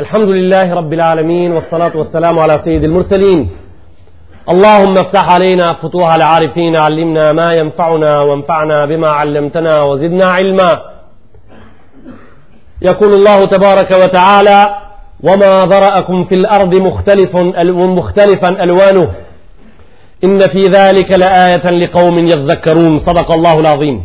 الحمد لله رب العالمين والصلاة والسلام على سيد المرسلين اللهم افتح علينا فتوح العارفين علمنا ما ينفعنا وانفعنا بما علمتنا وزدنا علما يقول الله تبارك وتعالى وما ذرأكم في الأرض مختلف مختلفا ألوانه إن في ذلك لآية لقوم يذكرون صدق الله العظيم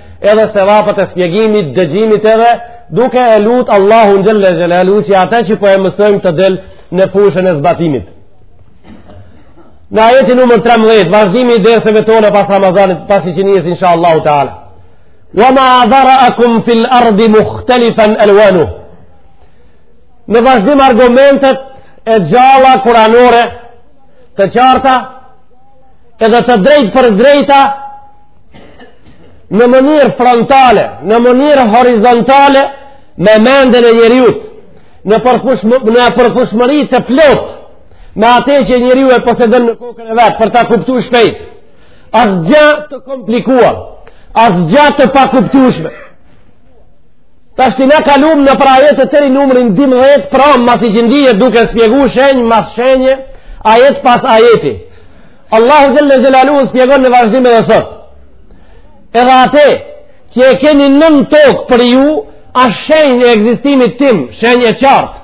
edhe sevapet e shpjegimit dëgjimit edhe duke e lut Allahun xhel-le xhelaluhu që ata që po e mësojmë të del në fushën e zbatimit në ajeti numër 13 vazhdimi i derseve tona pas Ramazanit pasi që nijet insha Allahu ta'ala wa ma dhara'a lakum fil ardi muhtelifan elwanuhu në vazhdim argumentet e gjalla kuranore të qarta edhe të drejtpërdrejta në mënyrë frontale, në mënyrë horizontale, me mendën e njeriut, në, përpushmë, në përpushmëri të plotë, me ate që njeriu e posedon në kokën e vet, për ta kuptu shpejt, asgja të komplikuar, asgja të pakuptushme. Tashti na kalum nëpër ajete deri numrin 12, pra masi që duke shpjegu shenjë, mas shenjë, ajet pas ajeti. Allahu xhel-le xhelaluhu shpjegon në vazhdim edhe sot. Edhe ate, që e keni nën tokë për ju, asht shenjë e ekzistimit tim, shenjë e qartë.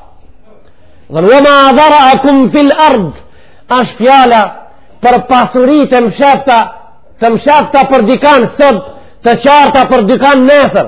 E thon wa ma dhara'a lakum fil ard, asht fjala për pasuritë e mshefta, të mshefta për dikan sot, të qarta për dikan nesër.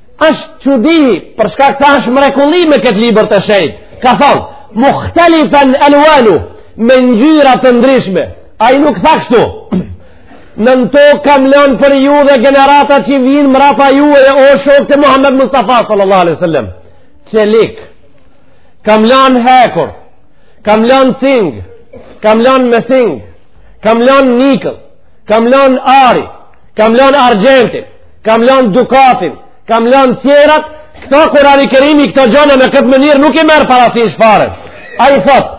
është çudi për shkak se është mrekulli me këtë libër të shejtë ka thanë muhtelifen eluanu me ngjyra të ndryshme ai nuk tha kështu nën tokë kam lënë për ju dhe gjeneratat që vijnë mrapa ju e o shokët e Muhammed Mustafa sallallahu alaihi sallam çelik kam lënë hekur kam lënë cing kam lënë mesing kam lënë nikel kam lënë ari kam lanë argjentin, kam lanë dukatin, kam lanë tjerat, këta kurani kerimi, këta gjana në këtë mënyrë nuk i merr parasysh fare. Ai thotë,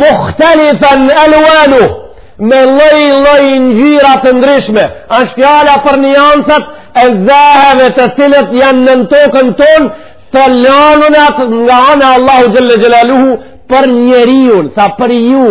muhtelifan eluanu, me lloj lloj ngjyra të ndryshme, është fjala për nijansat e xeheve të cilët janë nën tokën tonë, të lanunat nga ana Allahu xhel-le xhelaluhu për njeriun, tha për ju,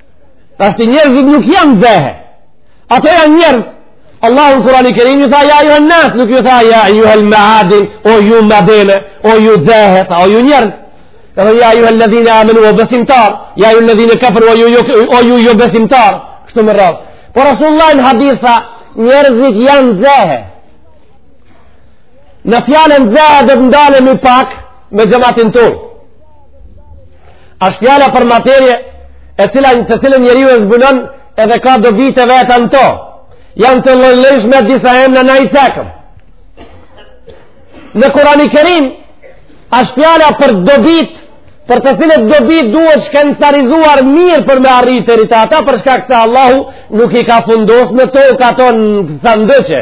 Tash njerëzit nuk janë xehe. Ato janë njerëz. Allahu në Kurani Kerim ju tha ja ejuhen nas, nuk ju tha ja ejuhel meadin, o ju madene, o ju xehe, tha, o ju njerëz. Ka dhe ja ejuhel-ledhine amenu o besimtarë, ja ejuhel-ledhine keferu o ju jo, o ju jobesimtarë, kështu me radhë. Por Rasulullah në hadith tha, njerëzit janë xehe. Në fjalën xehe do të ndalemi pak me xhematin tonë. Asht fjala për materie e cila në të cilën njeri i zbulon edhe ka dobitë e veta në to. Janë të llojllojshme disa emna na i cekëm. Në Kurani Kerim, asht fjala për dobitë, për të cilat dobitë duhet shkencarizuar mirë për me arrit te ta, ata për shkak se Allahu nuk i ka fundos në tokë ato në kësa ndëqe.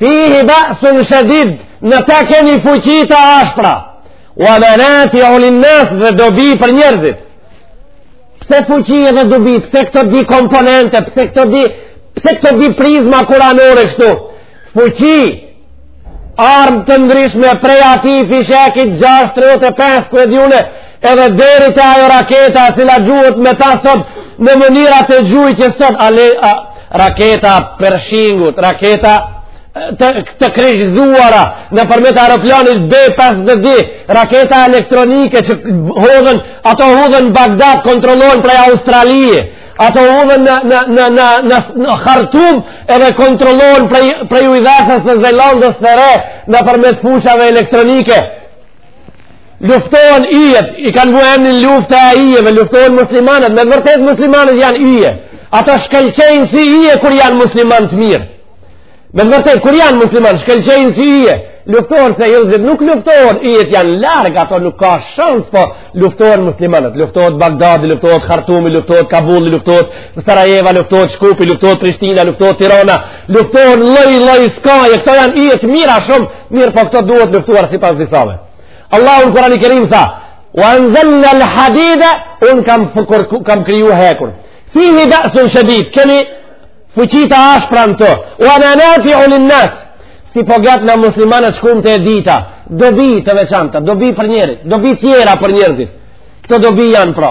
Fihi be'sun shedid në ta keni fuqi të ashpra, ua menafiu linnas dhe dobi për njerëzit. Pse fuqi edhe dobi, pse këto dy komponente, pse këto dy, pse këto dy prizma kuranore kështu. Fuqi, armë të ndryshme prej atij fishekit 635 kërë dhjune, Edhe deri te ajo raketa e cila gjuhet me ta sot në mënyrat e gjujtjes sot ale, a, raketa Pershingut, raketa të, të kryqëzuara nëpërmjet aeroplanit B-52, raketa elektronike që hodhen, ato hodhen Bagdad, kontrollohen prej Australie, ato hudhen në, në, në, në, në, në Hartum edhe kontrollohen prej, prej ujdhesës së Zelandës të Re nëpërmjet fushave elektronike Luftohen yjet, i kanë vu emrin lufta e yjeve, luftohen muslimanët, me vërtet muslimanët janë yje. Ata shkëlqejnë si yje kur janë muslimanë të mirë. Me vërtet kur janë muslimanë shkëlqejnë si yje. Luftohen se yllzit nuk luftohen, yjet janë larg, ato nuk ka shans, po luftohen muslimanët, luftohet Bagdadi, luftohet Hartumi, luftohet Kabuli, luftohet Sarajeva, luftohet Shkupi, luftohet Prishtina, luftohet Tirana, luftohen lloj-lloj skaje, këto janë yje të mira shumë, mirëpo këto duhet luftuar sipas disave. Allahu në Kurani Kerim tha, "Wa anzalna al-hadida" unë kam fukur kam kriju hekur. Fihi ba'sun shadid, keni fuqi të ashpra në të. Wa manafi'u lin-nas. Si po gatën muslimanët shkumt e dita, dobi të veçanta, dobi për njerzit, dobi tjera për njerëzit. Këto dobi janë pra.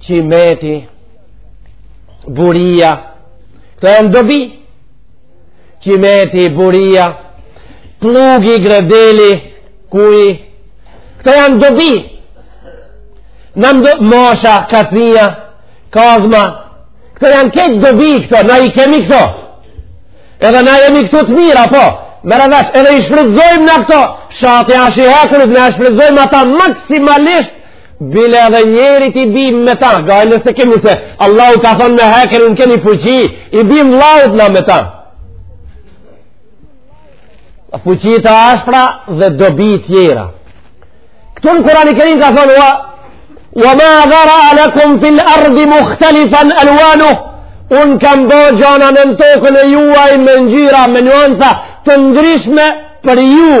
Qimeti, buria, këto janë dobi, qimeti, buria, pllugi, gredeli, kuj, këto janë dobi, në mdo, masha, kacia, kazma, këto janë krejt dobi këto, na i kemi këto, edhe na jemi këtu të mira, po, merre vesh, edhe i shfrytzojmë na këto, shati asht i hekurit, na e shfrytzojmë ata maksimalisht, Bile edhe njerit i bim me ta, gaj nëse kemi se, Allahu ka thonë me heker ju keni fuqi, i bim llaut na me ta. Fuqi të ashpra dhe dobi tjera. Këtu në Kurani Kerim ka thonë, wa, wa ma dhara'a lekum fil ardi muhtelifan alwanuh, unë kam ba gjana nën tokën e juaj me ngjyra, me nuanca të ndryshme për ju,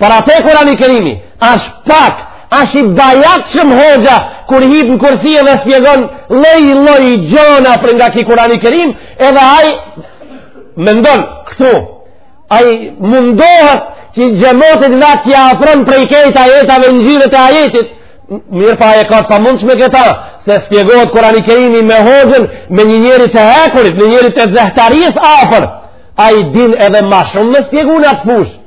Për atë Kurani Kerimi, asht pak, asht i bajatshëm hoxha, kur hip në kursi dhe spjegon lloj-lloj gjona për nga ky Kurani Kerim, edhe ai mendon këtu, ai mundohet që xhematit t'ia afron prej krejt ajetave ngjyrat e ajetit, mirëpo e ka të pamundshme këta, se spjegohet Kurani Kerimi me hoxhën, me një njeri të hekurit, me njeri të xehtarisë afër, ai din edhe ma shumë me spjegu n'atë fushë,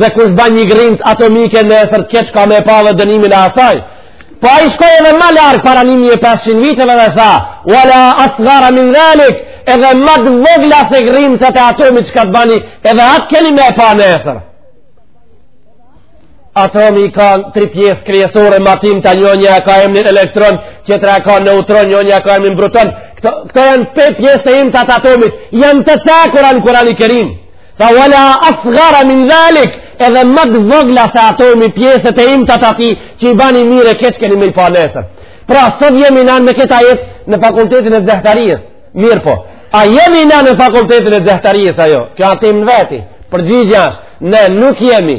Dhe kush ban një grimë atomike nesër të keq ka me pa dhe dënimin e asaj. Po ai shkoi edhe ma larg para 1500 viteve dhe tha, wala asgara min dhalik, edhe ma të vogla se grimat e atomit që ka të bani, edhe atë keni me pa nesër. Atomi ka tri pjesë kryesore, ma t'imta, njënja ka emnin elektron, tjetra ka neutron, njënja ka emnin proton. Këto, këto janë pe pjesë të imta të atomit, janë të cekura në Kurani Kerim. Tha wala asgara min dhalik, edhe më të vogla se atomi, pjesët e imta të atij që i bani mirë e keq keni me i pa nesër. Pra, sot jemi na me këtë ajet në fakultetin e xehtarijës. Mirëpo, a jemi na në fakultetin e xehtarijës a jo? Kjo atim në veti, përgjigja është, ne nuk jemi.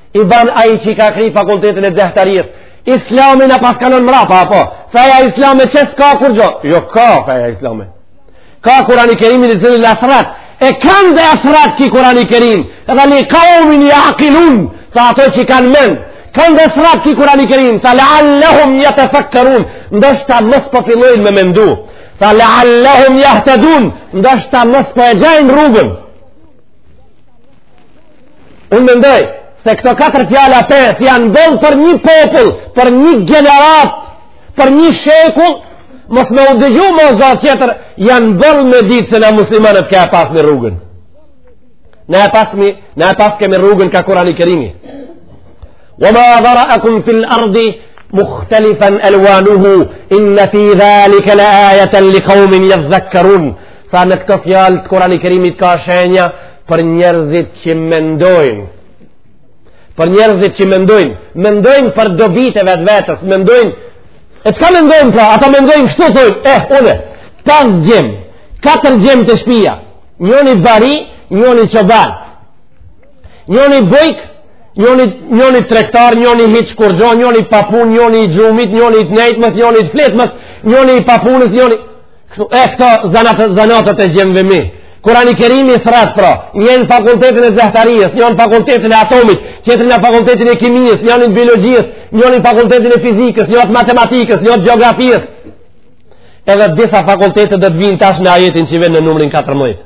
I ban ai që i ka kry fakultetin e xehtarisë. Islami na paska lon mrapa apo? Feja islame që s'ka kurgjo? Jo ka feja islame. Ka Kurani Kerim i cili na thrret. E kënd e thrret ky Kurani Kerim. Edhe li kaumin ya'qilun, tha ata që kanë mend. Kënd e thrret ky Kurani Kerim, tha la'allahum yatafakkarun, ndoshta mos po fillojnë me mendu. Tha la'allahum yahtadun, ndoshta mos po e gjejnë rrugën. Unë mendoj se këto katër fjalë a pesë janë boll për një popull, për një gjeneratë, për një shekull, mos me u dëgju mo za tjetër, janë boll me ditë se na muslimanët kah e paskemi rrugën. Na e pas, na e paskemi rrugën kah Kurani Kerimi. Wa ma dhara akum fil ardi muhtelifan elwanuhu, inna fi dhalike le ajeten li kaumin jedhdhekkerun, Tha në këto fjalë të Kurani Kerimit ka shenja për njerëzit që mendojnë. Për njerëzit që mendojnë. Mendojnë për dobitë e vetvetes. Mendojnë. E çka mendojnë pra? Ata mendojnë kështu thojnë. Eh, une. Pesë djem. Katër djem te shpia. Njoni bari, njoni çoban. Njoni bujk, njoni, njoni tregtar, njoni hiç kurgjo, njoni i papunë, njoni i gjumit, njoni i të nejtmës, njoni i të fletmës, njoni i papunës, njoni... E këto zanatet, zanatet e djemve t'mi. Kurani Kerimi thrret pra, njën në fakultetin e xehtarijës, njën në fakultetin e atomit, tjetrin në fakultetin e kimijës, njën t'biologjijës, njën në fakultetin e fizikës, njën t'matematikës, njën t'gjeografijës. Edhe disa fakultetet do të vijnë tash në ajetin që vjen në numrin 14.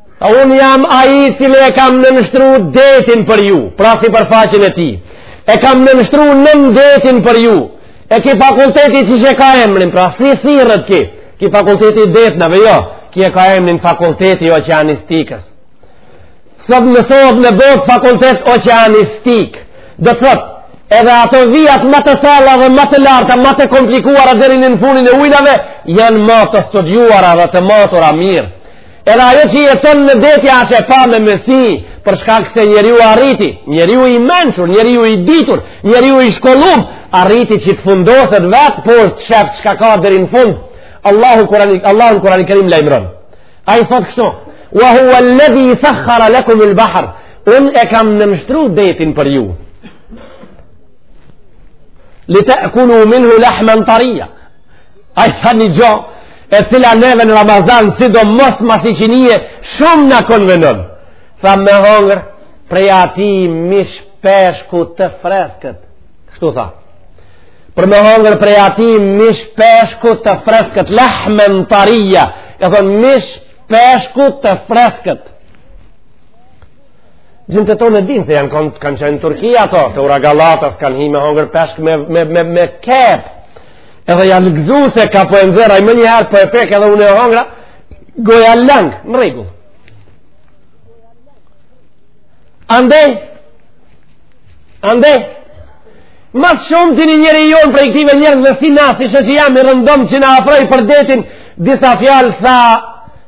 Unë jam ai i cili e kam nënshtru detin për ju, pra sipërfaqen e tij. E kam nënshtru nëndetin për ju. E ki fakulteti që e ka emrin, pra si thirret ki. Ki fakulteti i detnave, jo. Ki e ka emrin fakulteti i oqeanistikës. Sot mësohet në botë fakultet oqeanistik. Do të thotë, edhe ato vijat më të thella dhe më të larta, më të komplikuara deri në fundin e ujnave, janë më të studiuara dhe të matura mirë. Edhe ajo që jeton në det është e pame me sy, për shkak se njeriu arriti, njeriu i mençur, njeriu i ditur, njeriu i shkollum, arriti që të fundoset vetë, po e shef çka ka deri në fund, Allahu në Kurani Kerim lajmëron. Ai thotë kështu, wa huve ledhi sekhara lekum el bahr, unë e kam nënshtru detin për ju. Lite'kulu minhu lahmen tarija, Ai tha një gjë e cila neve në Ramazan sidomos masi që një shumë na konvenon tha me hongër prej atij mish peshku të freskët kështu tha për me hongër prej atij mish peshku të freskët lahmen tarija e thonë mish peshku të freskët gjintë tonë e dinë se janë kanë kanë qenë në Turki ato te ura Galatas kanë hi me hongër peshk me, me, me, me kepë Edhe janë gëzu se ka po e nxerr, ai menjëherë po e pjek edhe unë e hongra, goja lëng, në rregull. Ande, ande, ma shumë te një njeri jonë prej këtyve njerëzve si na si shë që jam i rëndomë që na afroi për detin, disa fjalë tha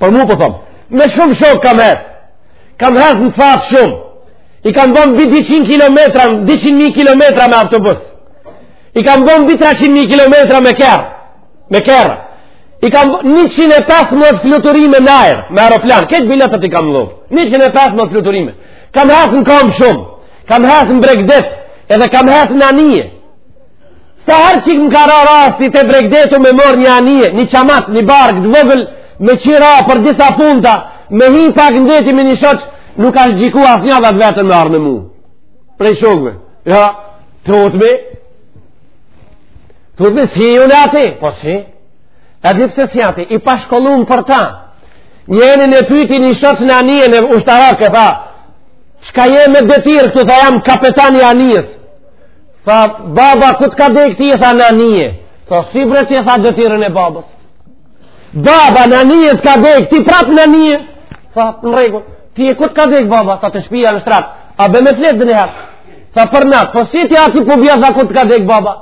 Për mu po thom, me shumë shokë kam hec. Kam hec në fat shumë. I kam bën mbi 200 kilometra, 200.000 kilometra me autobus. I kam bën mbi 300.000 kilometra me kerr. Me kerr. I kam 115 fluturime në ajër me aeroplan. Krejt biletat i kam lëv. 115 fluturime. Kam hec në kom shumë. Kam hec në bregdet, edhe kam hec në anije. Sa herë që më ka ra rasti te bregdeti me marrë një anije, një çamac, një barkë të vogël, me qira për disa funta, me hi pak në det me një shoq, nuk ka guxu asnjë vetë vetëm me ardh me mu. Prej shokve. Ja, thotë me? Thotë me s'hi unë aty? Po s'hi? E di pse s'hi aty? I pashkollum për ta. Njeni e pyti një shoq në anije një ushtarak e tha, çka je me detyrë këtu, tha jam kapetani i anijes. Tha, baba, ku të ka dek ty, tha, në anije. Tha, si bre ti tha detyrën e babës. Baba në anije të ka dek, ti prap në anije. Tha, në rregull, tye ku të ka dek baba, tha, te shpija në shtrat. A bje me fletë edhe njëherë. Tha, për natë, po si ti aty po bje, tha, ku të ka dek baba.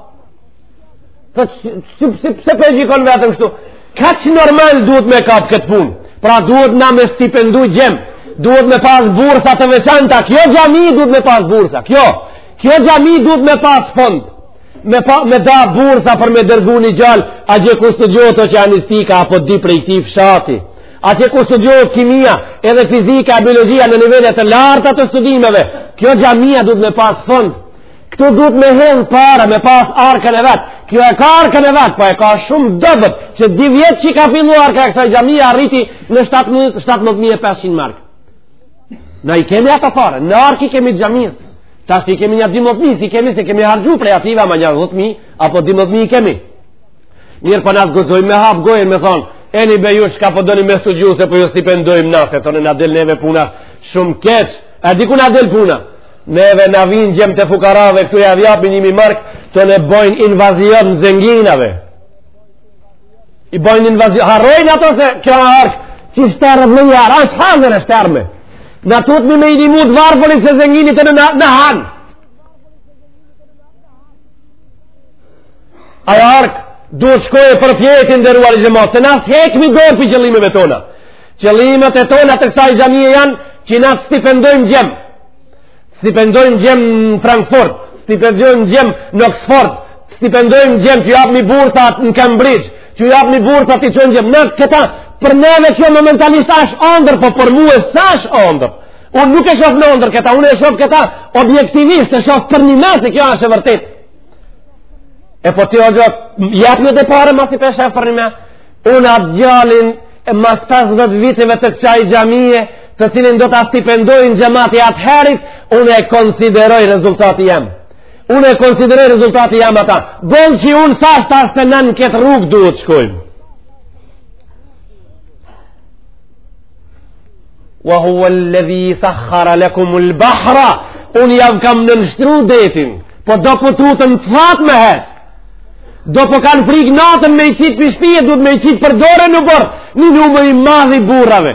Tha, si, si, se po gjykon vetëm ashtu. Kaq normal duhet me kap këtë punë. Pra duhet na me stipendu gjem. Duhet me pas bursa të veçanta. Kjo xhami duhet me pas bursa. Kjo. Kjo xhami duhet me pas fond, me, pa, me da bursa për me dërgu një gjal atje ku studiohet oqeanistika, apo dy prej tij fshati, atje ku studiohet kimia, edhe fizika, biologia në nivele të larta të studimeve, kjo xhamia duhet me pas fond, këtu duhet me hedh para, me pas arkën e vet, kjo e ka arkën e vet, po e ka shumë dobët, qe dy vjet që ka fillu arka e kësaj xhamie arriti në 17.500 markë. Na i kemi ato pare, në ark i kemi xhamisë. Tash i kemi një 12000, s'i kemi se kemi harxhu prej atyve ama një 10000 apo 12000 i kemi. Mirëpo na s'guxojmë me hap gojën me thon, eni be ju çka po doni me studiu se po ju stipendojmë na se tonë na del neve puna shumë keq. A di ku na del puna? Neve na vin gjem të fukarave këtu jau japim 1000 mark, të na bojnë invazion zenginave. I bojnë invazion, harrojnë ato se kjo ark që shteret menjëherë, ashtë hazër e shterme. Na tutmi me i nimu t'varfërit, se zenginët të na hanë. Ajo arkë, duhet shkojë përpjetë, i nderuari xhemat, se na s' hekmi dorë prej qëllimeve tona. Qëllimet e tona të kësaj xhamie janë, që na të stipendojmë gjem. Stipendojmë gjem në Frankfurt, stipendojmë gjem në Oxford, stipendojmë gjem t'ju japmi bursa në Cambridge, t'ju japmi bursa t'i çojmë gjem në këta, për neve kjo momentalisht ashtë andër, po për mue s'ashtë andër. Unë nuk e shof në andër këta, unë e shof këta objektivisht, e shof përnime se kjo ashtë e vërtetë. E po t'ju jap edhe pare masi pe shef përnime, unë atë gjalin e mas 50 viteve të kësaj xhamie, të cilin do ta stipendojnë xhemati atëherit, unë e konsideroj rezultati jam. Unë e konsideroj rezultati jam ata. Bolqi unë thash tashti na në këtë rrugë duhet shkojmë. Wa huwa lledhi sakhara lekum el bahra, unë jau kam nënshtru detin, po do po tuten n'thatë me hec. Do po kanë frikë natën me i qit prej shpije, duhet me i qit për dore në oborr, një numër i madh i burrave.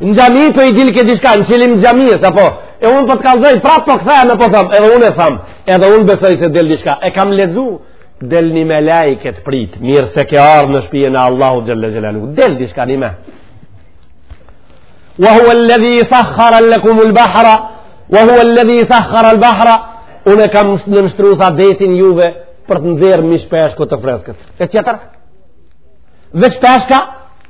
Në xhami po i dil ke diçka, në qilim xhamisë, apo, e unë po të kallëzoj, prap po kthehem e po tham, edhe unë e tham, edhe unë besoj se dil diçka, e kam lezu, del një me laj këtë pritë, mirë se ke ardhë në shpinë e Allahut Xhelle Xhelalu, del diçka një me. Wa hua lledhi sakhara lekumul bahra, wa hua lledhi sakhara al bahra, unë e kam nënshtru tha detin juve, për të nxjerrë mish peshku të freskët. E tjetër? Dhe peshka,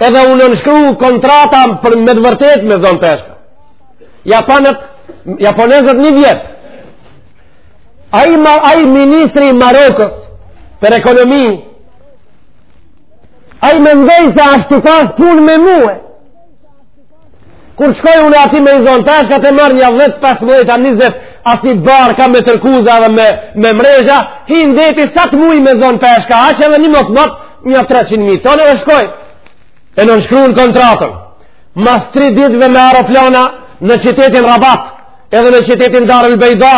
edhe u nënshkru kontrata për me të vërtet me zanë peshka. Japonët, Japonezët një vjetë. Ai, ai ministri i Marokës për ekonomi, ai mendoi se asht tu pas punë me mue. Kur shkoj unë aty me i zanë peshka, të marrë një 10, 15, 20, asi barka me tërkuza dhe me, me mrezha, hi në deti sa të mujë me zanë peshka, aq edhe një motmot, një 300.000 tonë e shkoi. E nënshkrun kontratën, mas 3 ditëve me aeroplana në qytetin Rabat, edhe në qytetin Dar el Bejda,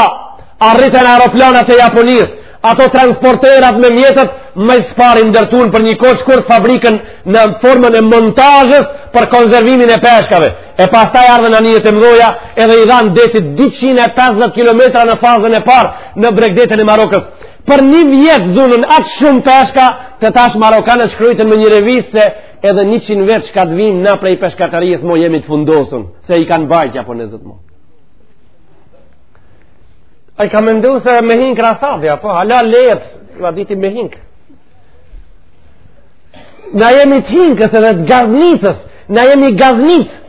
arritën aeroplanat e Japonisë, Ato transporterat me mjetet më së pari ndërtuan për një kohë t'shkurt fabrikën në formën e montazhës për konservimin e peshkave. E pastaj ardhën anijet e mëdha edhe i dhanë detit 250 kilometra në fazën e parë në bregdetin e Marokës. Për një vjet zunën aq shumë peshka të tash marokanët shkruajtën në një revistë se edhe 100 vjet çka të vijmë na prej peshkatarisë mo jemi të fundosun se i kanë bajt japonezët mo. A i ka mendu se me hinë krasavja, po, hala le jet, la diti me hinë. Na jemi të hinkës edhe të gaznicës, na jemi gaznicë,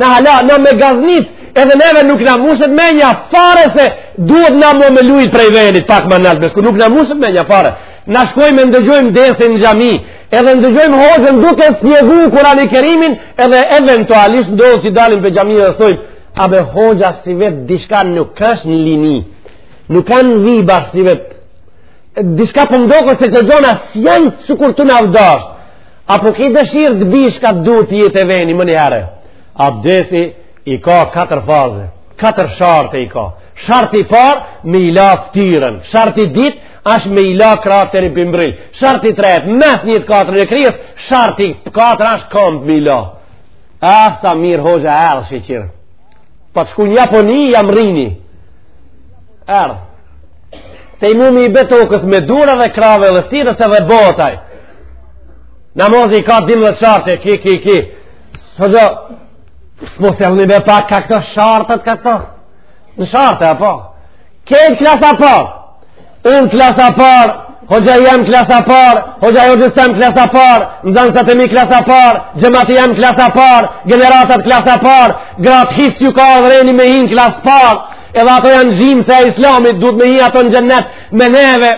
na hala, na me gaznicë, edhe neve nuk na mushet menja fare se duhet na mu me lujt prej venit, pak ma naltë besku, nuk na mushët me nja fare. Na shkojmë e ndëgjojmë dersin në xhami, edhe ndëgjojmë hoxën duke shpjegu Kurani kerimin, edhe eventualisht ndodhë që dalim prej xhamie dhe thojmë, A be hoxha sivjet diçka nuk asht në lini, nuk ka vi bash sivjet, diçka po më doket se këto gjana s'janë sikur te na vjet, apo ki dëshirë të bish ka, duhet të jetë e venim një herë, abdesi i ka katër faze, katër sharte i ka, sharti i parë me i la ftyrën, sharti i dytë, është me i la kraht deri përmbi bryl. Sharti i tretë, mes'h një të katërtën e kryes, sharti i katërt është kambt me i la. Ah, sa mirë hoxha e ardhë shyqyr. Pa po të shku një, po një javë rrini. Ardhë. Te i mumi i betokës me duar edhe krave dhe ftyrës edhe botaj. Namazi i ka dymdhet sharte, ki, ki, ki. Hoxhë, së mos e lëni me pak, ka këto shartët, ka këto. Në shartë, apo? Kejt klasa par, unë klasa par, hoxha jem klasa par, hoxha jo gjëstem klasa par, nxanësat e mi klasa par, xhemati jem klasa par, gjeneratat klasa par, gratë hisë që ka dhe reni me hi në klasa par, edhe ato janë gjymsa e islamit, duhet me hi ato në xhennet me neve.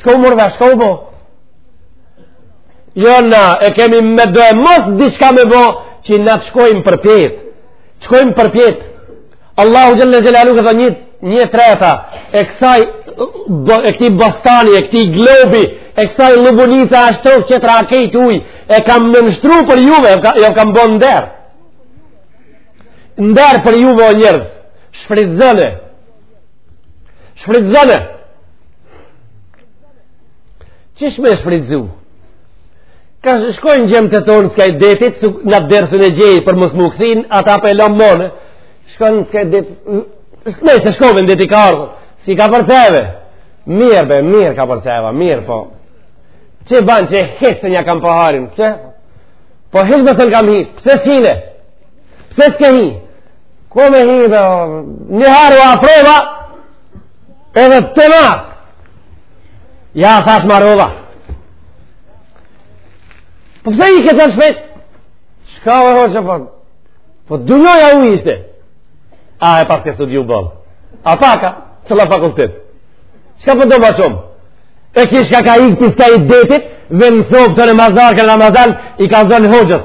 Çka u mor vesh, çka u bo? Jo na, e kemi medoemos diçka me bo, që na të shkojmë përpjetë. Shkojmë përpjetë. Allahu Xhelle Xhelaluhu ka thonë, një e treta e kësaj e këtij bostani, e këtij globi, e kësaj lubenica asht tokë qetra kejt ujë, e kam nënshtru për juve, ju e kam bo nder. Nder për juve o njerëz, shfrytëzone. Shfrytëzone. Qysh me e shfrytëzu? Ka shkojnë xhematet tonë skaj detit, në dërësën e gjejë për mos me u kthy, ata për e lomë mone. Shkojnë skaj detit, nëse shkojnë në detit ka ardhë, si ka për teve. Mirë be, mirë ka për teve, mirë po. Çka bane që hiç se një kam pëharin, që? Po hiç nuk kam hi, pse s'hine? Pse s'ke hi? Kom me hi dhe, një herë u afrova, edhe të masë. Ja, thash marova. Po pse i ke qënë shpejt? Çka o e hoxhë përnë? Po dynjaja u ishte. A e paske studiu bëllë. A paka, që la fakultet. Çka po do ma shumë? E kish ka ikë prej skaj detit, dhe në sobë të në mazarë, kur në ramazan, i ka zonë hoxhës.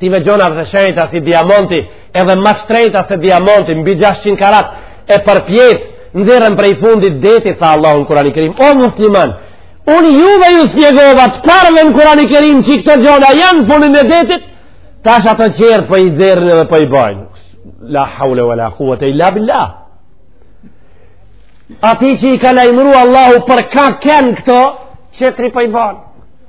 ti me gjona të shenjta si diamanti edhe ma shtrejta se diamanti mbi 600 karat e përpjet nxirren prej fundit detit tha Allahu në Kurani Kerim o musliman unë juve ju shpjegova të parëve në Kurani Kerim qi këto gjona janë n'fundin e detit tash ato qerë po i nxerrin edhe po i bajnë la haule wa la kuwete illa billah atij që i ka lajmru Allahu për ka ken këto qetri po i bajnë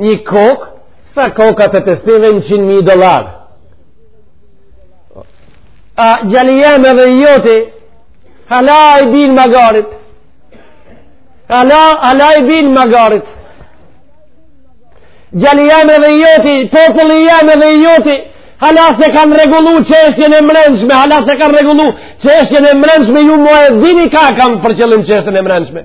Një kokë, sa koka të të stive në 100.000 dollarë. A djali jem edhe i joti, hala i bin magarit. Hala, hala i bin magarit. Djali jem edhe i joti, populli jem edhe i joti, hala s'e kanë rregullu çështjen e mrenshme, hala s'e kanë rregullu çështjen e mrenshme, ju mo e dini ka kam për qëllim çështjen e mrenshme.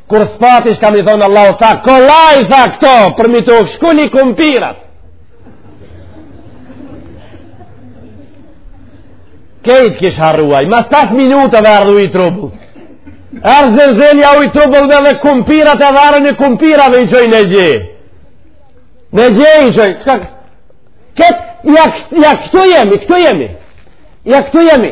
Kur s'pati shka me i thonë Allah, tha, kolaj, tha, kto, për mi të shku një kumpirat. Krejt kish harruaj, mas 5 minuta dhe ardh u trubull. Ardhë zerzelja u trubull dhe dhe kumpirat e dharë një kumpirat dhe i qoj në gjë. Në gjë i qoj, qka këtë? Ja këtu jemi, këtu jemi. Ja këtu jemi.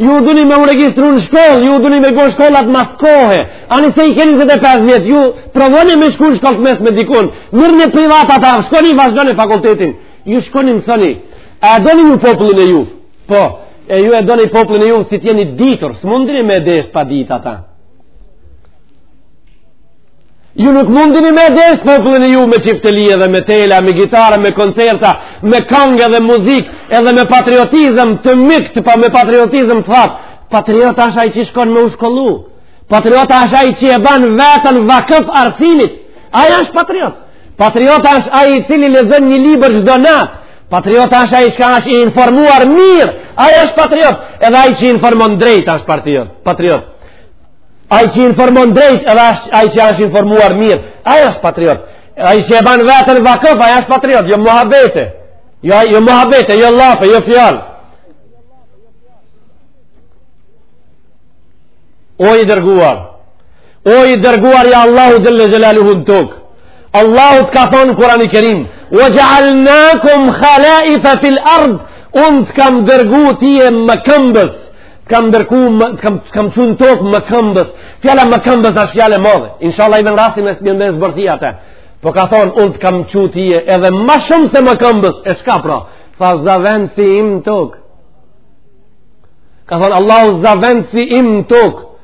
Ju duni me u regjistru në shkollë, ju duni me bo shkollat mas kohe. Ani se i keni 25 vjet, ju provoni me shku në shkollë të mesme me dikun. Mirrne privat ata, shkoni vazhdoni fakultetin. Ju shkoni mësoni. A e doni ju popullin e juv? Po, e ju e doni popullin e juv si të jeni ditur, s'mundni me e desht pa ditë ata. Ju nuk mundini me desht popullin e juv me çifteli edhe me tela, me gitara, me koncerta, me kangë edhe muzikë, edhe me patriotizm të mikt, po me patriotizm të thatë. Patriot është ai që shkon me u shkollu. Patriot është ai që e ban veten vakëf arsimit. Ai është patriot. Patriot është ai i cili lexon një libër çdo natë. Patriot është ai që është i informuar mirë. Ai është patriot. Edhe ai që informon drejt është patriot. Patriot. Ai që informon drejt edhe ai që është informuar mirë, ai është patriot. Ai që e ban veten vakëf, ai është patriot, jo muhabete. Jo jo muhabete, jo llafe, jo fjalë. O i dërguar, o i dërguar i Allahut xhelle xhelaluhu në tokë, Allahu të ka thonë në Kurani Kerim, ve xhealnakum khalaifa fil ard, unë të kam dërgu tye mëkëmbës, Të kam dërgu, të kam, kam çu në tokë mëkëmbës. Fjala mëkëmbës është fjalë e madhe. Inshallah i vjen rasti me e zbërthy atë. Po ka thonë, unë të kam çu tye edhe ma shumë se mëkëmbës. E çka pra? Tha zavendsi im në tokë. Ka thonë, Allahu zavendsi im në tokë.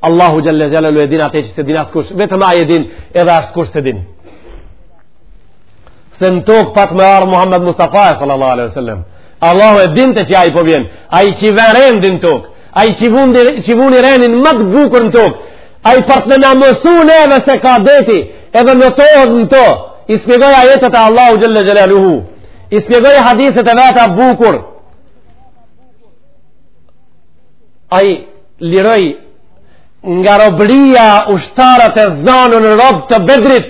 Allahu xhelle xhelaluhu e din atë që s'e din askush, vetëm ai e din, edhe askush s'e din. Se në tokë pat me ardh Muhammed Mustafa sallallahu alaihi wasallam. Allahu e dinte që ai po vjen, ai që e ven rendin n'tokë, ai që vun që vuni rendin ma të bukur në tokë. Ai pat me na mësu neve çka deshti, edhe në tokë në to. I shpjegoi ajetet e Allahut xhelle xhelaluhu. I shpjegoi hadithet e veta bukur. Ai Liroi nga robëria ushtarët e zanun rob të Bedrit.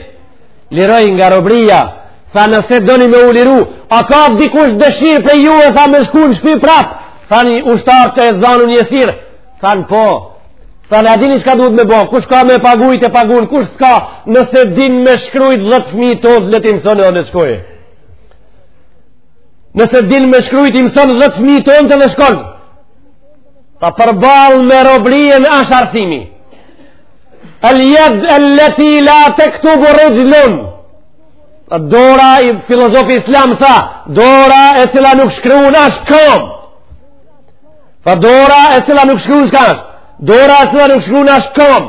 Liroi nga robëria. Tha nëse doni me u liru, a ka dikush dëshirë prej juve tha me shku në shpi prapë. Thanë ushtarët e zanun jesir. Thanë po. Tha a dini çka duhet me bo, kush ka me pagujt e pagun, kush s'ka nëse din me shkrujt dhetë fmi tonë le t'i mëson edhe le t'shkojë. Nëse din me shkrujt i mëson dhetë fmi tonë edhe shkon. Tha përballë me robrien është arsimi. El jedu leti la tektubu rixhlun. Po dora i filozofi islam tha, dora e cila nuk shkrun është kamb. Tha dora e cila nuk shkrun shka asht? Dora e cila nuk shkrun është kamb.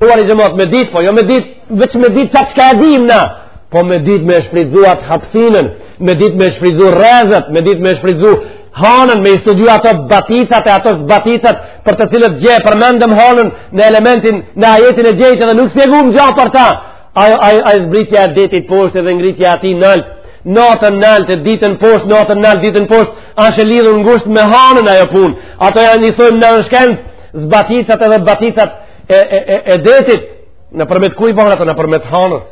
Tuar i gjëmat me dit, po jo me dit, veç me dit ça çka dimë na, po me dit me shfrytzu atë hapsinën, me dit me shfrytzu rrezet, me dit me shfrytzu hanën, me i studiu ato baticat e ato zbaticat për të cilat dje përmendëm hanën në elementin, në ajetin e dhjetë dhe nuk shpjegum gjatë për ta. Ajo, ajo, ajo zbritja e detit poshtë dhe ngritja e tij nalt, natën nalt e ditën poshtë, natën nalt ditën poshtë, është e lidhur ngushtë me hanën ajo punë. Ato janë njësojmë në shkencë, Zbaticat edhe zbaticat e, e, e, e detit, nëpërmjet kujt bëhen ato, nëpërmjet hanës.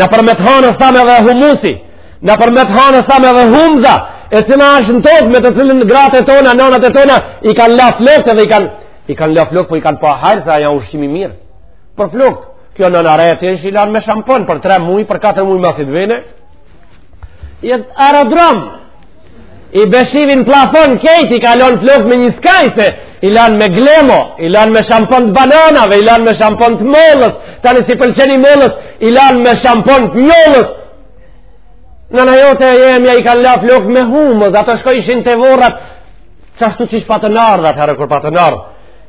Nëpërmjet hanës thamë edhe humusi, nëpërmjet hanës thamë edhe humza, e cila ashtë në tokë me të cilën gratë e tona, nanat e tona, i kanë la flokët edhe i kanë, i kanë la flokët, po i kanë pa hajrë, se janë ushqim i mirë për flokët. Kjo nana e re tesh i lan me shampon, për 3 muj, për 4 muj ma si të vene, Jet aerodrom I beshimin plafon kejt I ka lan flok me një skaj se i lan me glemo I lan me shampon të bananave I lan me shampon të mollës Tani s'i pëlqen i mollës I lan me shampon të njollës Nana jote e jemja i kanë la flok me humëz Ato shkojshin te vorrat Qashtu qysh patën ardh atëherë kur patën ardh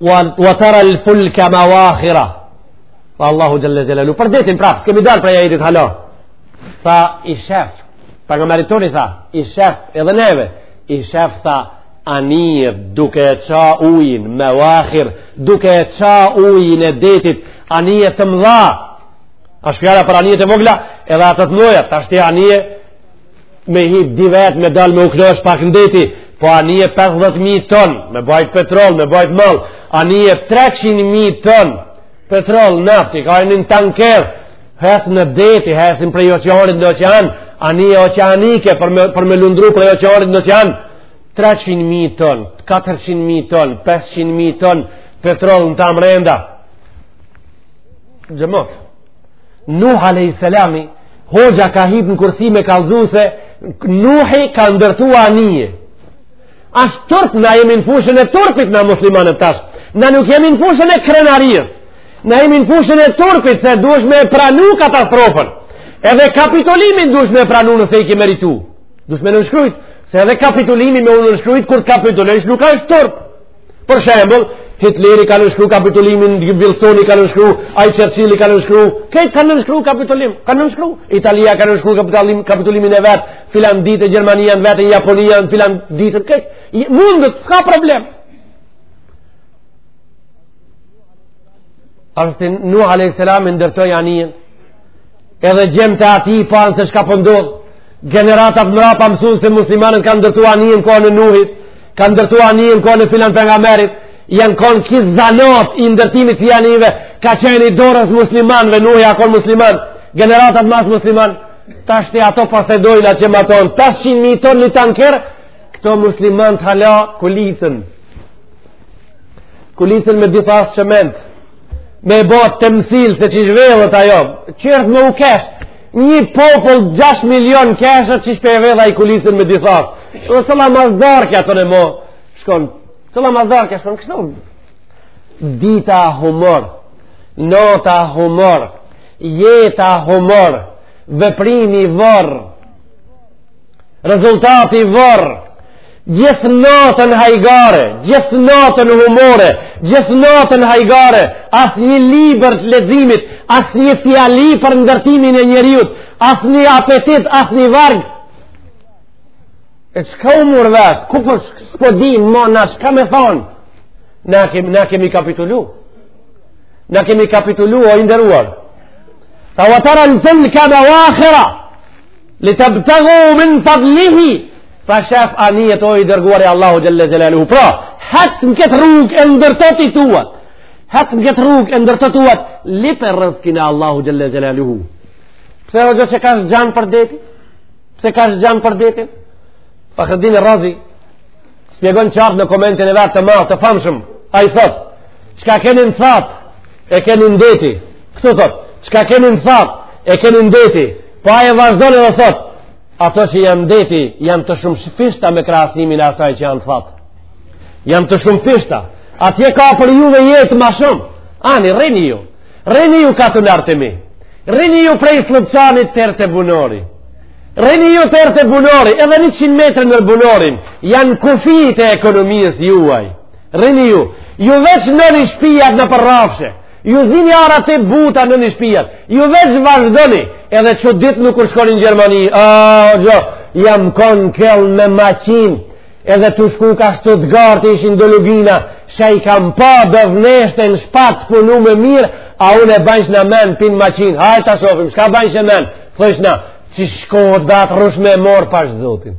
wa tara al fulka mawakhira tha Allahu jalla jalalu për detin prap s'kemi dal prej ajetit hala tha i shef pejgamberit tonë i tha i shef edhe neve i shef tha anijet duke e ça ujin mawakhir duke e ça ujin e detit anije të mdha është fjala për anije të vogla edhe ato të mdhaja tashti anije me hip dy vetë me dalë me u knaq pak n'deti po anije 50.000 ton me bajt petrol, me bajt mall anije 300.000 ton petrol, nafti, ka emnin tanker hec në deti, hecin prej oqeanit në oqean anije oqeanike për me, për me lundru prej oqeanit në oqean 300.000 ton 400.000 ton, 500.000 ton petrol në ta mrenda gjëmof Nuh a.s. Hoxha ka hip në kursi me kallzu se Nuhi ka ndërtu anije. Ashtë turp, na jemi në fushën e turpit na muslimanët tash. Na nuk jemi në fushën e krenaries. Na jemi në fushën e turpit se duhesh me pranu katastrofën. Edhe kapitullimin duhesh me pranu nëse i ke meritu. Duhesh me nënshkrujt. Se edhe kapitullimin me nënshkrujt kur të kapitullojsh nuk ashtë turp. Për shembull, Hitleri ka nënshkru kapitulimin, Vilsoni ka nënshkru, Ai Çerçili ka nënshkru, krejt ka nënshkru kapitulim, ka nënshkru. Italia ka nënshkru kapitulim, kapitulimin e vet, filan ditën, Gjermania të veten, Japonia në filan ditën, mundet, s'ka problem. Ashtu Nuh a.s. e ndërtoi anijen, edhe djemtë e atij panë se çka po ndodh, po gjeneratat mrapa mësun se muslimanët kanë ndërtu anijen kohën e Nuhit, Kanë ndërtu anijen kohën e filan pejgamberit, janë konë ky zanat i ndërtimit të anijeve, ka qenë i dorës muslimanëve, Nuhi a konë musliman, gjeneratat mas musliman, tash ti ato posedojnë atë që maton 800 mijë ton një tanker, këto muslimant hala kulicën. Kulicën me dy thasë çement. Me bot të mësil se ç'i zhvellët ajo. Çert me u kesh. Një popull 6 milion keshet qysh pe vedh ai kulicën me dy thasë. Dhe cëlla masdarkja tonë humor shkon, cëlla masdarkja shkon, kështu, dita humor, nota humor, jeta humor, veprimi vorr, rezultati vorr, Gjithë natën hajgare, gjithë natën humore, gjithë natën hajgare, asnjë libër të leximit, asnjë fjali për ndërtimin e njeriut, asnjë apetit, asnjë varg. E çka u mor vesh, ku për po s'po di, ma na çka me thonë, na, na kemi kapitullu. Na kemi kapitullu o i nderuar. Wa taral fulka mawakhira, li tebtegu min fadlihi, Ti shef anijet o i dërguari Allahut xhele xhelaluhu. Pra, hec në këtë rrugë e ndërto tuat. Hec në këtë rrugë e ndërto tuat. Lype rrëzkin e Allahut xhele xhelaluhu. Pse hoxhë kaq gjanë për deti? Pse kaq gjanë për deti? Fahrudin Razi shpjegon qartë në komentin e vet të madh të famshëm. Ai thot, çka keni në that, e keni në deti. Kështu thot, çka keni në that, e keni në deti. Po ai e vazhdon edhe thot, Ato që janë n'deti, janë të shumëfishta me krahasimin e asaj që janë n'that. Janë të shumëfishta. Atje ka për juve jetë ma shumë. Ani, rrini ju. Rrini ju katunart e mi. Rrini ju prej Sllupçanit deri te bunori. Rrini ju deri te bunori, edhe 100 metra nër bunorin, janë kufijt e ekonomisë juaj. Rrini ju. Ju veç boni shpijat nëpër rrafshe. Ju zini arat e buta në një shpijat. Ju veç vazhdoni, edhe çuditni kur shkoni në Gjermani. A, hoxho, jam konë Këln me maqinë. Edhe tu shku ka Shtutgarti ishin do lugina, ç'i kam pa do vneshta në shpat të punume mirë, a unë e bajshna men, pi n'maqinë. Haj ta shofim, çka bajshe men? Thojshna, qysh shkohet te ata rrush me e morë pashë zotin.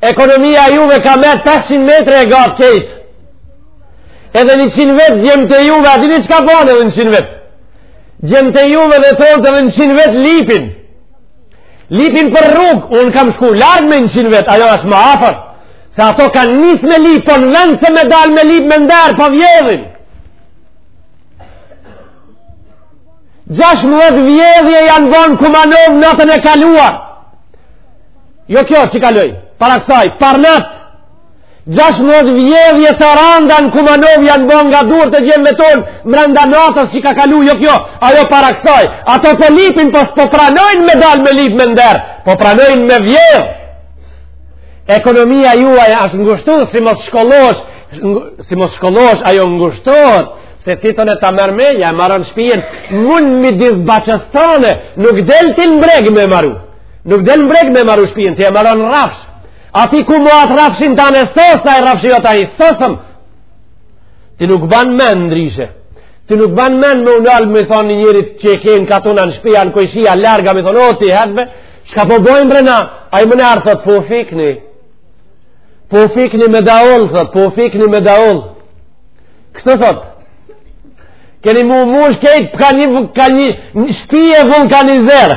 Ekonomia e juve ka me 500 metre e gatë kejt. Edhe 100 vjet gjemtë e juve, a dini çka bajnë edhe 100 vjet? Gjemtë e juve dhe tonët edhe 100 vjet lipin. Lipin për rrugë, unë kam shku larg me 100 vjet, ajo është më afër. Se ato kanë nisë me lipë, po në vend se me dalë me lipë me nder, po vjedhin. 16 vjedhje janë bo n'Kumanovë natën e kaluar. Jo kjo që kaloj, para kësaj, parnat, 16 vjedhje të randa në Kumanovë janë bo nga durt e gjemve tonë, mrenda natës që ka kalu, jo kjo, ajo para kësaj, ato po lipin, po s'po pranojnë me dalë me lip me nder, po pranojnë me vjedhë. Ekonomia juaj është ngushtu, si mos shkollosh, si mos shkollosh, ajo ngushtohet, se titën e ta merr menja, e maron shpijen mun midis baçes tane, nuk del ti në breg me e maru. Nuk del n'breg me maru shpien, ti e maron rrafsh. A ti ku mu atë rrafshin tanë sësa e rrafshin o ta i sësëm? Ti nuk ban men ndrishe. Ti nuk ban men me u nalë me thonë një njerit që e ke n'katun a në shpi a në kojshi a larg a me thonë, o ti hetve, shka po bojnë brena, a i më nërë, thot, po fikni. Po fikni me daol, thot, po fikni me daol. Kështu thot, keni mu mu shkejt, ka një, ka një, një shpia vullkanizer.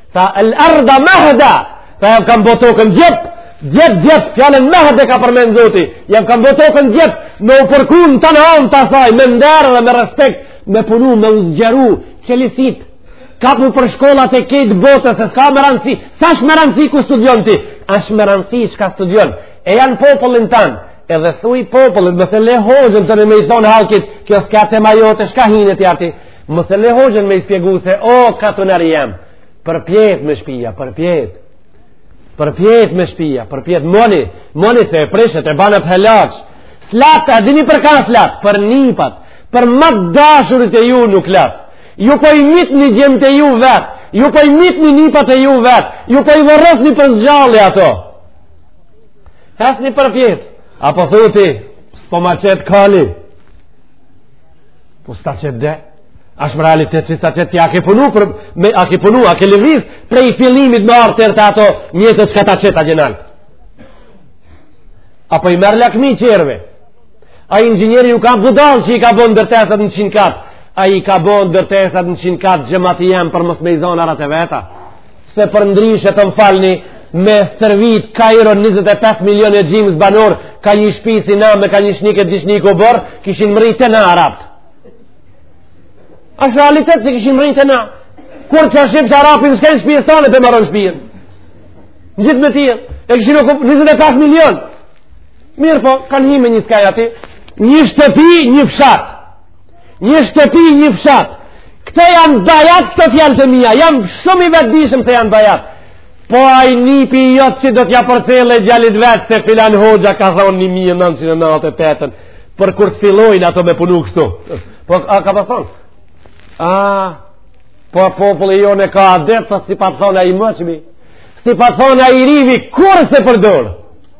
Tha el arda mehda, tha jau kam bo tokën gjep, gjep, gjep, fjalën mehde ka përmen Zoti, jau kam bo tokën gjep, me u përkun në anë të saj, me nder dhe me respekt, me punu, me u zgjeru, çeli sit, kapu për shkollat e kejt botës, se s'ka me rëndësi, s'asht me rëndësi ku studion ti, asht me rëndësi shka studion, eja n'popullin tan, edhe thuj popullit, mos e le hoxhën tanë me i thonë halkit, kjo s'ka të majote, shka hinë të jarti, Mos e le hoxhën me i spjegu se o katunari jem, përpjet me shpia, përpjet, përpjet me shpia, përpjet moni, moni se e prishët, e batë helaq, s'lat, a dini për ka s'lat, për nipat, për ma t'dashurit e juj nuk lat, ju po i mitni gjemt e juj vet, ju po i mitni nipat e juj vet, ju po i vorrosni për s'gjalli ato, hecni përpjet, apo thu ti, s'po ma qet kali, Po s'ta qet de, asht realitet që s'ta qet, ti a ke punu, për, me, a ke punu, a ke lëviz, prej fillimit me ardhë deri te ato mjetet që ka ta qet atje nalt. Apo i merr lakmi tjerëve, ai inxhinjeri u kan budall që i ka bënë ndërtesat njëqind kat, ai i ka bënë ndërtesat njëqind kat xhemati jem për mos me i zonë arat e veta. se për ndryshe të më falni me stërvit Kairon 25 milion e gjimës banorë ka një shpi si na me ka një shinik e dy shinik oborr kishin mrri te na arabët asht realitet se kishin mrri te na kur ta shish arabin n'skej shpijës tane pe maron shpijën ngjit me tijën e kishin okupu 25 milion mirëpo kanë hi me një skaj aty një shtëpi një fshat Një shtëpi, një fshat. Këto janë bajat këto fjalë të mija. Jam shumë i vetëdishëm se janë bajat. Po ai nipi jot që do t'ja përcjellë gjalit vet se filan hoxha ka thonë n'një mijë e nëntëqind e nëntëdhetë e tetën. Po kur të fillojnë ato me punu kështu. Po a ka pas thonë? A, po a populli jonë e ka adet, si pat thonë ai moçmi. Si pat thonë ai i rivi, kurrë s'e përdor.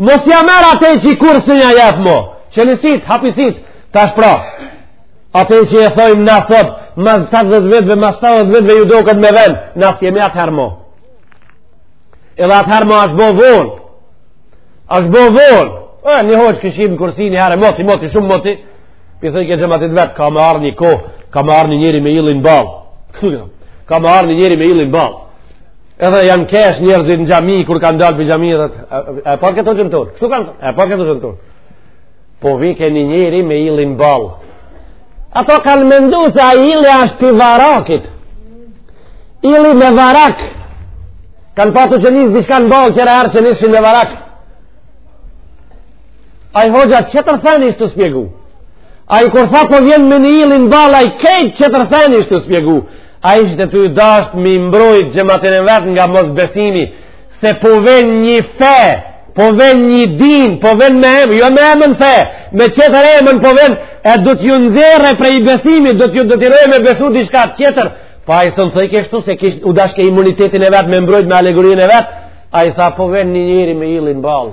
Mos ja merr atë që ai kurrë s'e jep mo. Çeli sytë, hapi sytë, tash pra. Atë që e thojmë ne sot, mas 70 vjetëve, mas 70 vjetëve ju do këtë me venë, na s'jemi atëherë mo. Edhe atëherë mo është bo vonë. është bo vonë. E, një hoxhë kish hip në kursi një herë, moti, moti, shumë moti. Po i thojke xhematit vet, ka me ardhë një kohë, ka me ardhë një njeri me illin n'ball. Kështu këtëm, ka me ardhë një njeri me illin n'ball. Edhe janë kesh njerëzit në xhami kur kanë dalë pi xhamie edhe e pa këto gjën tonë. Kshtu kanë, e pa këto gjën tonë. Po vike një njeri me illin n'ball. Ato kanë mendu se ai illi është pi varakit. Illi me varak. Kanë patu që njës diçka në ball që rëherë që njësë me varak. Ai hoxha qetër sen ishte tu spjegu. Ai kur tha po vjen me një illin n'ball ai krejt qetër sen ishte tu spjegu. Ai ishte tu dasht me mbrojt xhematin e vet nga mosbesimi se po vjen një fe, po vjen një din, po vjen me em, jo me emën fe, me qetër emën po vjen e do t'ju nxjerrë prej besimit, do t'ju detyrojë me besu diçka tjetër. Po ai s'e thojke kështu se kështu dashke imunitetin e vet me mbrojt me alegorinë e vet. Ai tha po vjen një njeri me illin n'ball.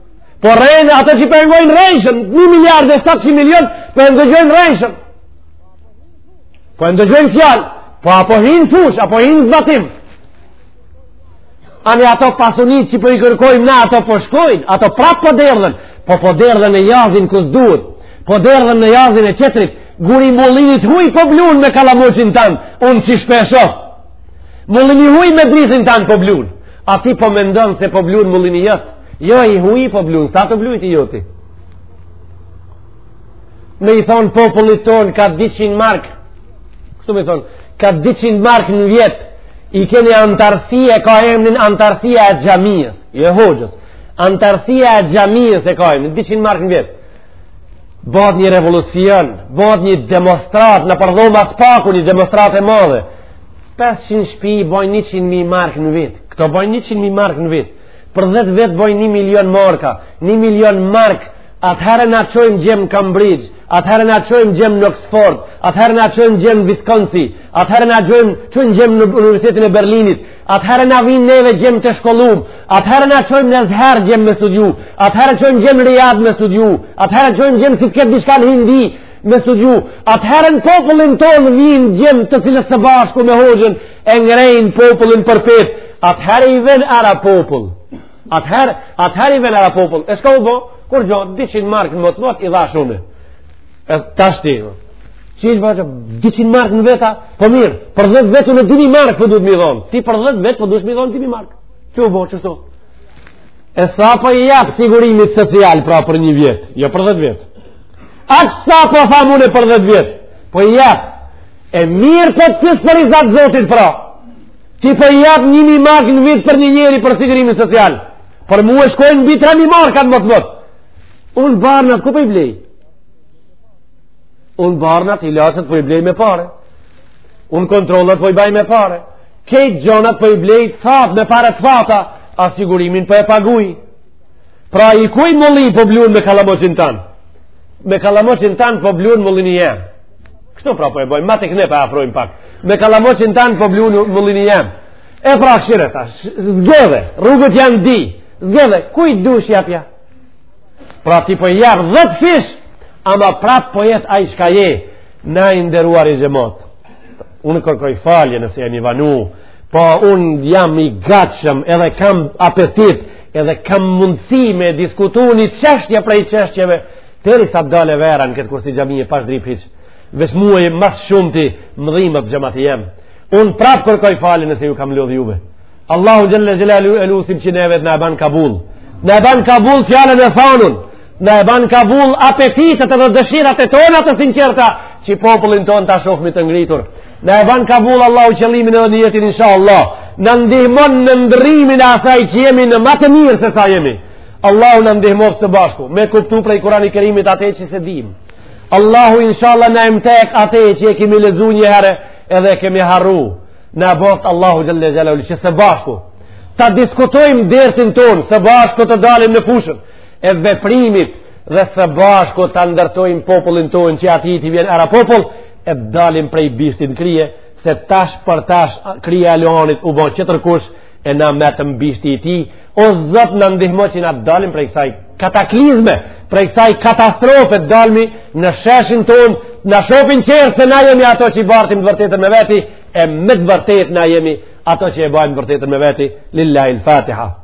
Po rrejnë ato që e pengojnë rrejshëm, 1 miliard e 700 milion, po e ndëgjojnë rrejshëm. Po e ndëgjojnë fjalë, po a po hin n'fushë, a po hin n'zbatim. Ani ato pasunitë që po i kërkojmë na ato po shkojnë, ato prapë po derdhen, po po derdhen në jazin ke s'duhet, po derdhen në jazin e qetrit, guri i mullinit huj po blun me kallamoqin tanë, unë qështu pe shof. Mullini i huj me drithin tanë po blun, a ti po mendon se po blun mullini jot. Jo, i huji po blun, sa të blujt i joti? Me i thonë popullit tonë, ka 200 markë, këtu me i thonë, ka 200 markë në vjetë, i keni antarësi, e ka emnin antarësia e xhamisë, jo hoxhës, antarësia e xhamisë e ka emnin, 200 markë në vjetë, bëhet një revolucion, bëhet një demonstrat, po thom ma s'paku një demonstrat e madhe, 500 shpi bajnë 100.000 markë në vjetë, këto bajnë 100.000 markë në vjetë, Për 10 vjet bojnë 1 milion marka, 1 milion mark. Atëherë na çojmë djem në Cambridge, atëherë na çojmë djem në Oxford, atëherë na çojmë djem në Wisconsin, atëherë na çojmë çojmë djem në Universitetin e Berlinit, atëherë na vijnë neve djem të shkollum, atëherë na çojmë n'Ez'her djem me studiu, atëherë çojmë djem në Riyadh me studiu, atëherë çojmë djem si t'ketë diçka në Hindi, me studiu, atëherë n'popullin tonë vijnë djem të cilët së bashku me hoxhën, e ngrejnë popullin përpjetë, atëherë i vjen era popull. Atëherë, atëherë i vjen era popull. E shka u bo, kurgjo, 200 mark në motmot, i dha shumë. E tash ti, no. Që ishë bëgjë, 200 mark në vjet, a, po mirë, për 10 vjet unë 2.000 mark po duhet mi dhonë. Ti për 10 vjet po duhet mi dhonë 2.000 mark. Ç'u bo, që shto? E sa po i jep sigurimit social, pra për një vjetë, jo për 10 vjetë. Aq sa po tham une për 10 vjetë, po i jep, E mirë po të pys për riza t'Zotit pra. Ti po i jep një mi markë në vit për një njeri për sigurimin social. Për mu e shkojnë mbi tre mi marka në motmot. Unë barnat ku po i blej? Unë barnat, ilaçet po i blej me pare. Unë kontrollet po i baj me pare. Krejt gjonat po i blej thatë me pare të thata, a sigurimin po e paguj. Pra i kuj mulli po blun me kallamoqin tanë. Me kallamoqin tanë po blun mullini jem. Kështu pra po e bëjmë, ma tëkne po e afrojmë pak. Me kallamoqin tanë po blun mullini jem. E pra kshire ta, zgjedhe, rrugët janë dy, zgjedhe, kuj dush jepja? Pra ti po jep dhetëfish, ama prapë po jet ai shka je, na i nderuari xhemat. Unë kërkoj falje nëse jam vanu, po unë jam i gatshëm edhe kam apetit, edhe kam mundësi me diskutu një çështje prej çështjeve, Teri sa t'dale vera në këtë kursi xhamie pa zdrip hiq, veç mua ma s'shumti m'dhimet xhemati jem. Unë prap kërkoj falje nëse ju kam lodh juve. Allahun xhel-le xhelaluhu e lusim që neve t'na e ban kabul. Na e ban kabul fjalën e thanun. Na e ban kabul apetitet edhe dëshirat e tona të sinqerta qi popullin ton ta shofmi të ngritur. Na e ban kabul Allahu qëllimin edhe nijetin insha Allah. Na ndihmon në ndrrimin e asaj që jemi në ma të mirë se sa jemi. Allahu na ndihmoftë së bashku, me kuptu prej kurani kerimit ate që se dim. Allahu inshallah na e mëkëmbtë ate që e kemi lezu një herë edhe e kemi harru. Na boft Allahu xhel-le xhelaluhu që së bashku ta diskutojmë dertin tonë, së bashku të dalim në fushën e veprimit dhe së bashku ta ndërtojmë popullin tonë që atij t'i vjen era popull e të dalim prej bishti n'krye se tash për tash krye alemit u bo tjetërkush e na metëm bishti i tij O zot na ndihmo që na të dalim prej kësaj kataklizme, prej kësaj katastrofe të dalmi në sheshin tonë, na shohin tjerët se na jemi ato që i bartim të vërtetën me veti e me të vërtetë na jemi ato që e bajmë të vërtetën me veti. Lillahi al-Fatiha.